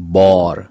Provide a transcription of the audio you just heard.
bor.